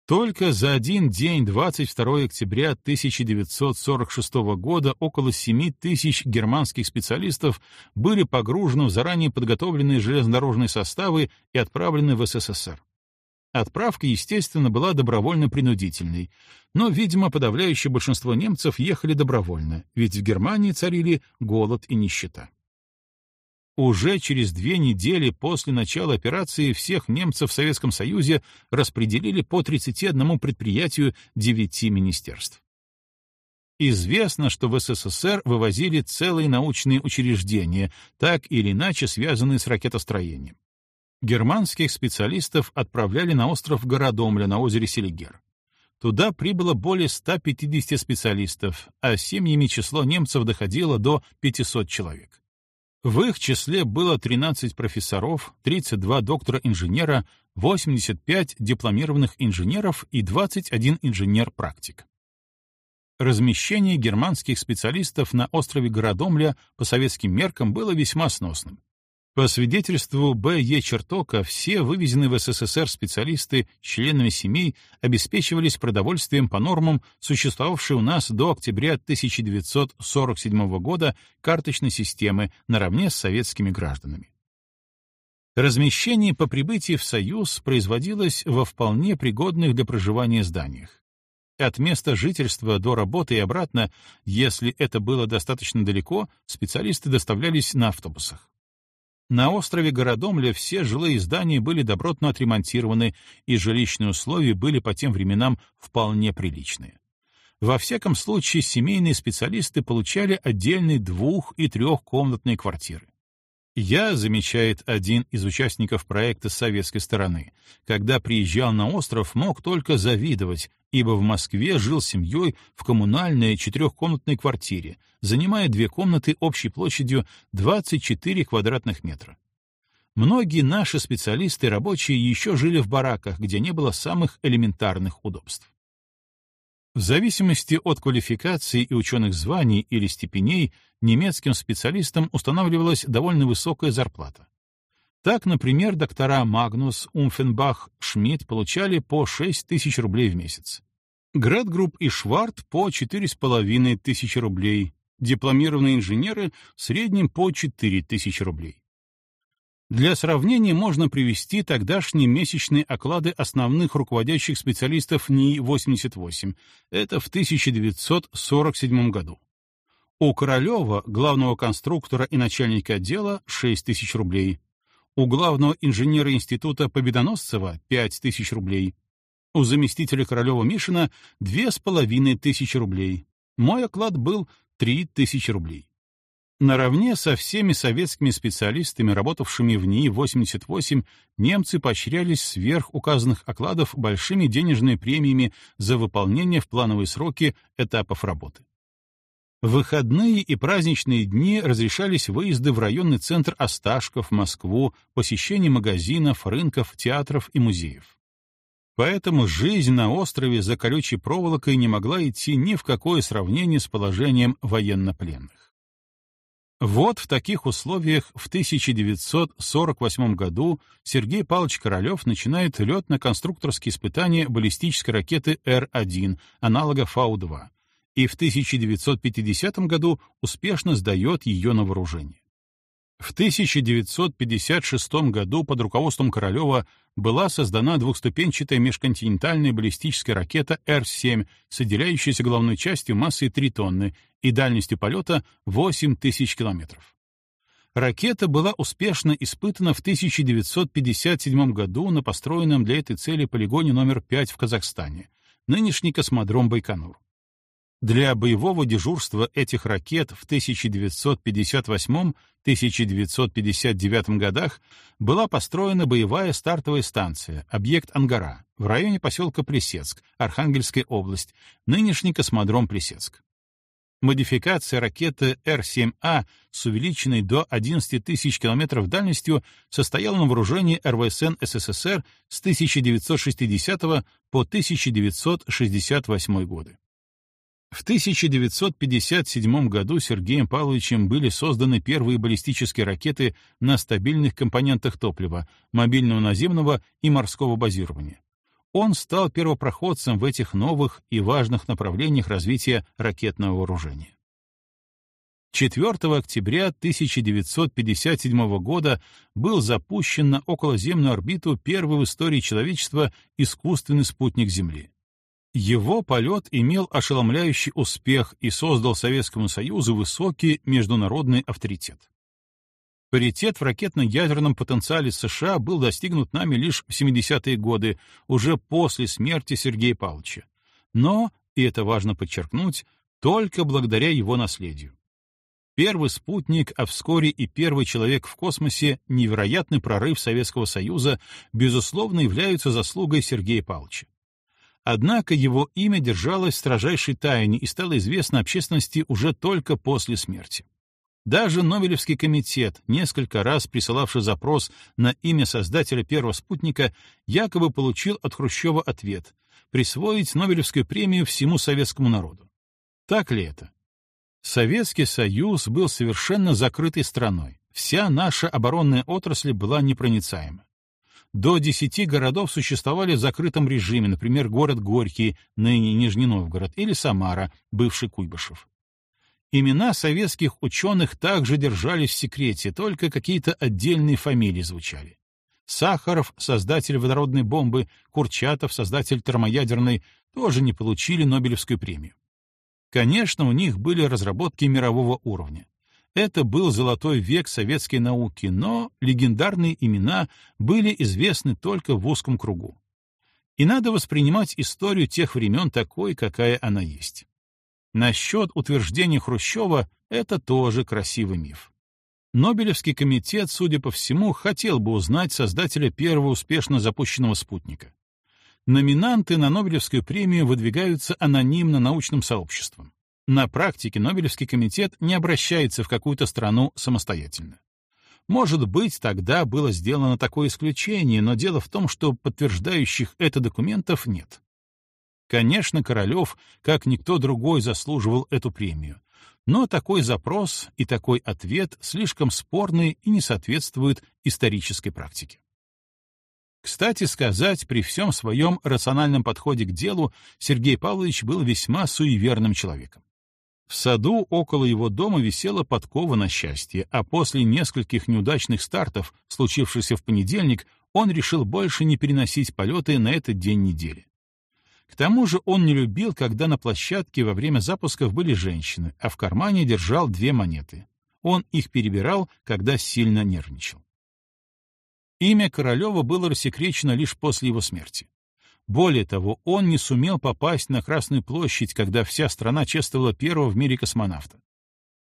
Только за один день, 22 октября 1946 года, около 7 тысяч германских специалистов были погружены в заранее подготовленные железнодорожные составы и отправлены в СССР. Отправка, естественно, была добровольно-принудительной, но, видимо, подавляющее большинство немцев ехали добровольно, ведь в Германии царили голод и нищета. Уже через две недели после начала операции всех немцев в Советском Союзе распределили по 31 предприятию 9 министерств. Известно, что в СССР вывозили целые научные учреждения, так или иначе связанные с ракетостроением. Германских специалистов отправляли на остров Городомля на озере Селигер. Туда прибыло более 150 специалистов, а семьями число немцев доходило до 500 человек. В их числе было 13 профессоров, 32 доктора-инженера, 85 дипломированных инженеров и 21 инженер-практик. Размещение германских специалистов на острове Городомля по советским меркам было весьма сносным. По свидетельству Б. Е. Чертока, все вывезенные в СССР специалисты членами семей обеспечивались продовольствием по нормам, существовавшей у нас до октября 1947 года карточной системы наравне с советскими гражданами. Размещение по прибытии в Союз производилось во вполне пригодных для проживания зданиях. От места жительства до работы и обратно, если это было достаточно далеко, специалисты доставлялись на автобусах. На острове Городомля все жилые здания были добротно отремонтированы, и жилищные условия были по тем временам вполне приличные. Во всяком случае, семейные специалисты получали отдельные двух- и трехкомнатные квартиры. Я, замечает один из участников проекта с советской стороны, когда приезжал на остров, мог только завидовать, ибо в Москве жил семьей в коммунальной четырехкомнатной квартире, занимая две комнаты общей площадью 24 квадратных метра. Многие наши специалисты рабочие еще жили в бараках, где не было самых элементарных удобств. В зависимости от квалификации и ученых званий или степеней немецким специалистам устанавливалась довольно высокая зарплата. Так, например, доктора Магнус, Умфенбах, Шмидт получали по 6 тысяч рублей в месяц. Градгрупп и Шварт по 4,5 тысячи рублей, дипломированные инженеры в среднем по 4 тысячи рублей. Для сравнения можно привести тогдашние месячные оклады основных руководящих специалистов НИИ-88. Это в 1947 году. У Королева, главного конструктора и начальника отдела, 6 тысяч рублей. У главного инженера института Победоносцева — 5 тысяч рублей. У заместителя Королева Мишина — 2,5 тысячи рублей. Мой оклад был 3 тысячи рублей. Наравне со всеми советскими специалистами, работавшими в НИИ-88, немцы поощрялись сверх указанных окладов большими денежными премиями за выполнение в плановые сроки этапов работы. В выходные и праздничные дни разрешались выезды в районный центр Осташков, Москву, посещение магазинов, рынков, театров и музеев. Поэтому жизнь на острове за колючей проволокой не могла идти ни в какое сравнение с положением военнопленных. Вот в таких условиях в 1948 году Сергей Павлович Королев начинает летно-конструкторские испытания баллистической ракеты Р-1, аналога Фау-2, и в 1950 году успешно сдает ее на вооружение. В 1956 году под руководством Королева была создана двухступенчатая межконтинентальная баллистическая ракета Р-7 с отделяющейся головной частью массой 3 тонны и дальностью полета 8 тысяч километров. Ракета была успешно испытана в 1957 году на построенном для этой цели полигоне номер 5 в Казахстане, нынешний космодром Байконур. Для боевого дежурства этих ракет в 1958-1959 годах была построена боевая стартовая станция, объект «Ангара» в районе поселка Плесецк, Архангельская область, нынешний космодром Плесецк. Модификация ракеты Р-7А с увеличенной до 11 тысяч километров дальностью состояла на вооружении РВСН СССР с 1960 по 1968 годы. В 1957 году Сергеем Павловичем были созданы первые баллистические ракеты на стабильных компонентах топлива, мобильного наземного и морского базирования. Он стал первопроходцем в этих новых и важных направлениях развития ракетного вооружения. 4 октября 1957 года был запущен на околоземную орбиту первый в истории человечества искусственный спутник Земли. Его полет имел ошеломляющий успех и создал Советскому Союзу высокий международный авторитет. Паритет в ракетно-ядерном потенциале США был достигнут нами лишь в 70-е годы, уже после смерти Сергея Павловича. Но, и это важно подчеркнуть, только благодаря его наследию. Первый спутник, а вскоре и первый человек в космосе, невероятный прорыв Советского Союза, безусловно, являются заслугой Сергея Павловича. Однако его имя держалось в строжайшей тайне и стало известно общественности уже только после смерти. Даже Нобелевский комитет, несколько раз присылавший запрос на имя создателя первого спутника, якобы получил от Хрущева ответ — присвоить Нобелевскую премию всему советскому народу. Так ли это? Советский Союз был совершенно закрытой страной. Вся наша оборонная отрасль была непроницаема. До десяти городов существовали в закрытом режиме, например, город Горький, ныне Нижний Новгород, или Самара, бывший Куйбышев. Имена советских ученых также держались в секрете, только какие-то отдельные фамилии звучали. Сахаров, создатель водородной бомбы, Курчатов, создатель термоядерной, тоже не получили Нобелевскую премию. Конечно, у них были разработки мирового уровня. Это был золотой век советской науки, но легендарные имена были известны только в узком кругу. И надо воспринимать историю тех времен такой, какая она есть. Насчет утверждения Хрущева это тоже красивый миф. Нобелевский комитет, судя по всему, хотел бы узнать создателя первого успешно запущенного спутника. Номинанты на Нобелевскую премию выдвигаются анонимно научным сообществом. На практике Нобелевский комитет не обращается в какую-то страну самостоятельно. Может быть, тогда было сделано такое исключение, но дело в том, что подтверждающих это документов нет. Конечно, Королев, как никто другой, заслуживал эту премию. Но такой запрос и такой ответ слишком спорны и не соответствуют исторической практике. Кстати сказать, при всем своем рациональном подходе к делу Сергей Павлович был весьма суеверным человеком. В саду около его дома висела подкова на счастье, а после нескольких неудачных стартов, случившихся в понедельник, он решил больше не переносить полеты на этот день недели. К тому же он не любил, когда на площадке во время запусков были женщины, а в кармане держал две монеты. Он их перебирал, когда сильно нервничал. Имя Королева было рассекречено лишь после его смерти. Более того, он не сумел попасть на Красную площадь, когда вся страна чествовала первого в мире космонавта.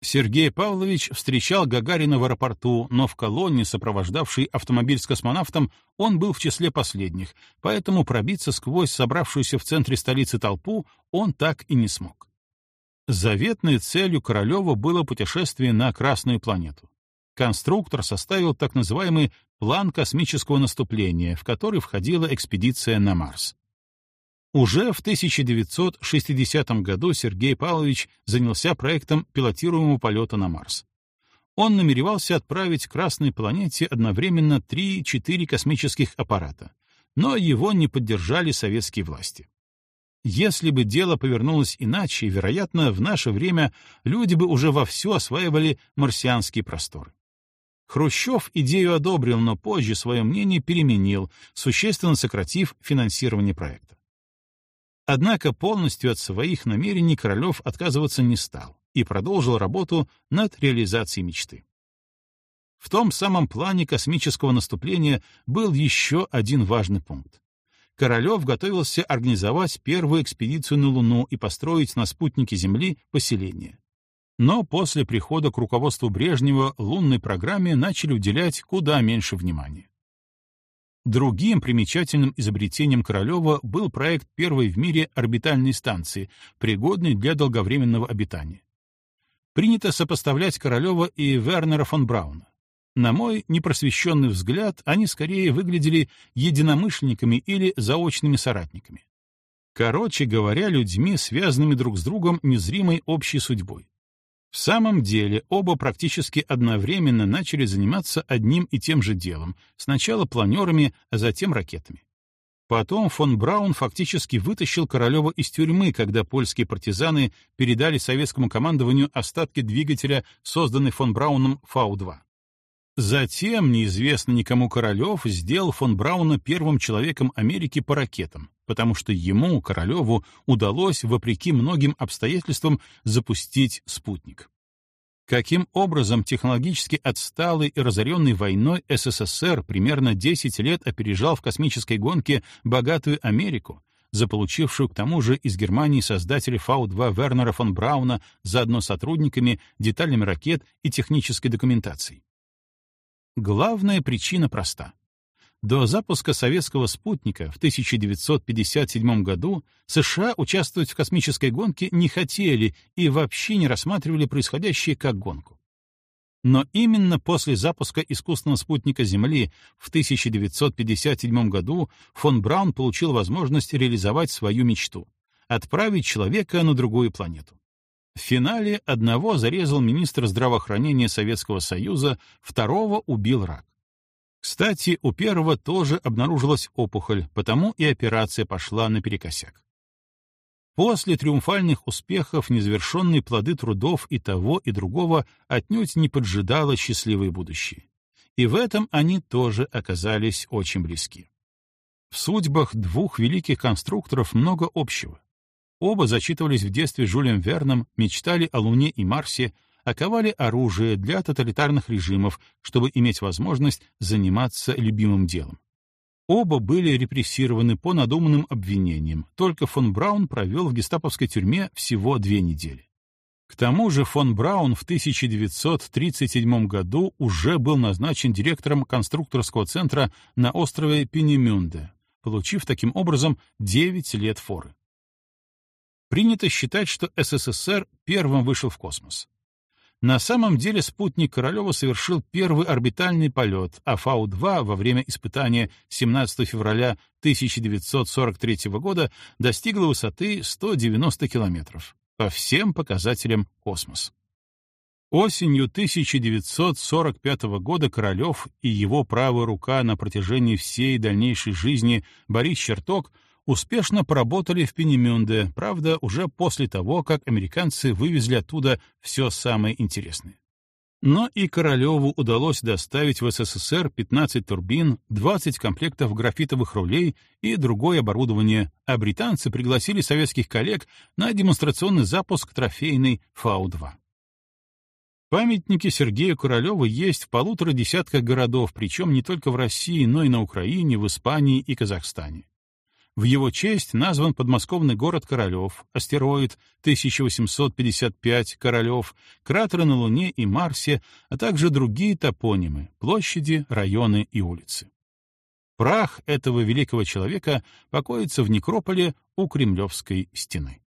Сергей Павлович встречал Гагарина в аэропорту, но в колонне, сопровождавшей автомобиль с космонавтом, он был в числе последних, поэтому пробиться сквозь собравшуюся в центре столицы толпу он так и не смог. Заветной целью Королева было путешествие на Красную планету. Конструктор составил так называемый план космического наступления, в который входила экспедиция на Марс. Уже в 1960 году Сергей Павлович занялся проектом пилотируемого полета на Марс. Он намеревался отправить к Красной планете одновременно 3-4 космических аппарата, но его не поддержали советские власти. Если бы дело повернулось иначе, вероятно, в наше время люди бы уже вовсю осваивали марсианские просторы. Хрущев идею одобрил, но позже свое мнение переменил, существенно сократив финансирование проекта. Однако полностью от своих намерений Королев отказываться не стал и продолжил работу над реализацией мечты. В том самом плане космического наступления был еще один важный пункт. Королев готовился организовать первую экспедицию на Луну и построить на спутнике Земли поселение. Но после прихода к руководству Брежнева лунной программе начали уделять куда меньше внимания. Другим примечательным изобретением Королева был проект первой в мире орбитальной станции, пригодной для долговременного обитания. Принято сопоставлять Королева и Вернера фон Брауна. На мой непросвещенный взгляд, они скорее выглядели единомышленниками или заочными соратниками. Короче говоря, людьми, связанными друг с другом незримой общей судьбой. В самом деле, оба практически одновременно начали заниматься одним и тем же делом, сначала планерами, а затем ракетами. Потом фон Браун фактически вытащил Королева из тюрьмы, когда польские партизаны передали советскому командованию остатки двигателя, созданный фон Брауном Фау-2. Затем неизвестно никому Королев сделал фон Брауна первым человеком Америки по ракетам, потому что ему, Королеву, удалось, вопреки многим обстоятельствам, запустить спутник. Каким образом технологически отсталый и разоренный войной СССР примерно 10 лет опережал в космической гонке богатую Америку, заполучившую к тому же из Германии создателя Фау-2 Вернера фон Брауна заодно сотрудниками, деталями ракет и технической документацией? Главная причина проста. До запуска советского спутника в 1957 году США участвовать в космической гонке не хотели и вообще не рассматривали происходящее как гонку. Но именно после запуска искусственного спутника Земли в 1957 году фон Браун получил возможность реализовать свою мечту — отправить человека на другую планету. В финале одного зарезал министр здравоохранения Советского Союза, второго убил рак. Кстати, у первого тоже обнаружилась опухоль, потому и операция пошла наперекосяк. После триумфальных успехов незавершенные плоды трудов и того, и другого отнюдь не поджидало счастливое будущее. И в этом они тоже оказались очень близки. В судьбах двух великих конструкторов много общего. Оба зачитывались в детстве Жюлем Верном, мечтали о Луне и Марсе, оковали оружие для тоталитарных режимов, чтобы иметь возможность заниматься любимым делом. Оба были репрессированы по надуманным обвинениям, только фон Браун провел в гестаповской тюрьме всего две недели. К тому же фон Браун в 1937 году уже был назначен директором конструкторского центра на острове Пенемюнде, получив таким образом 9 лет форы. Принято считать, что СССР первым вышел в космос. На самом деле спутник Королева совершил первый орбитальный полет, а Фау-2 во время испытания 17 февраля 1943 года достигла высоты 190 километров. По всем показателям космос. Осенью 1945 года Королев и его правая рука на протяжении всей дальнейшей жизни Борис Черток — успешно поработали в Пенемюнде, правда, уже после того, как американцы вывезли оттуда все самое интересное. Но и Королеву удалось доставить в СССР 15 турбин, 20 комплектов графитовых рулей и другое оборудование, а британцы пригласили советских коллег на демонстрационный запуск трофейной Фау-2. Памятники Сергею Королеву есть в полутора десятках городов, причем не только в России, но и на Украине, в Испании и Казахстане. В его честь назван подмосковный город Королев, астероид 1855 Королев, кратеры на Луне и Марсе, а также другие топонимы, площади, районы и улицы. Прах этого великого человека покоится в некрополе у Кремлевской стены.